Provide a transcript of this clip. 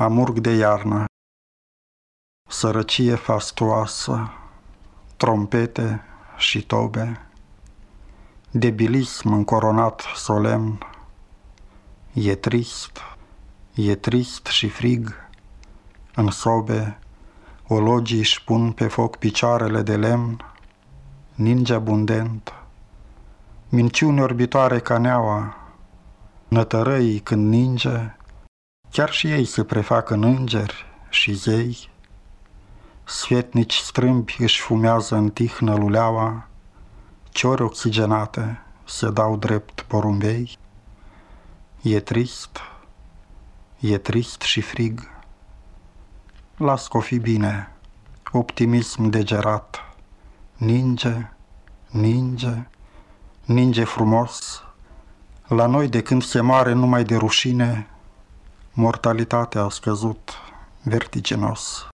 amurg de iarnă, sărăcie fastuoasă, trompete și tobe, debilism încoronat solemn, e trist, e trist și frig, în sobe, ologii își pun pe foc picioarele de lemn, ninge abundent, minciuni orbitoare ca neaua, nătărăii când ninge, chiar și ei se prefac în îngeri și zei, sfetnici strâmbi își fumează în tihnă luleaua, ciori oxigenate se dau drept porumbei, e trist, e trist și frig, las că fi bine, optimism degerat, ninge, ninge, ninge frumos, la noi de când se mare numai de rușine, mortalitatea a scăzut vertiginos.